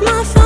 my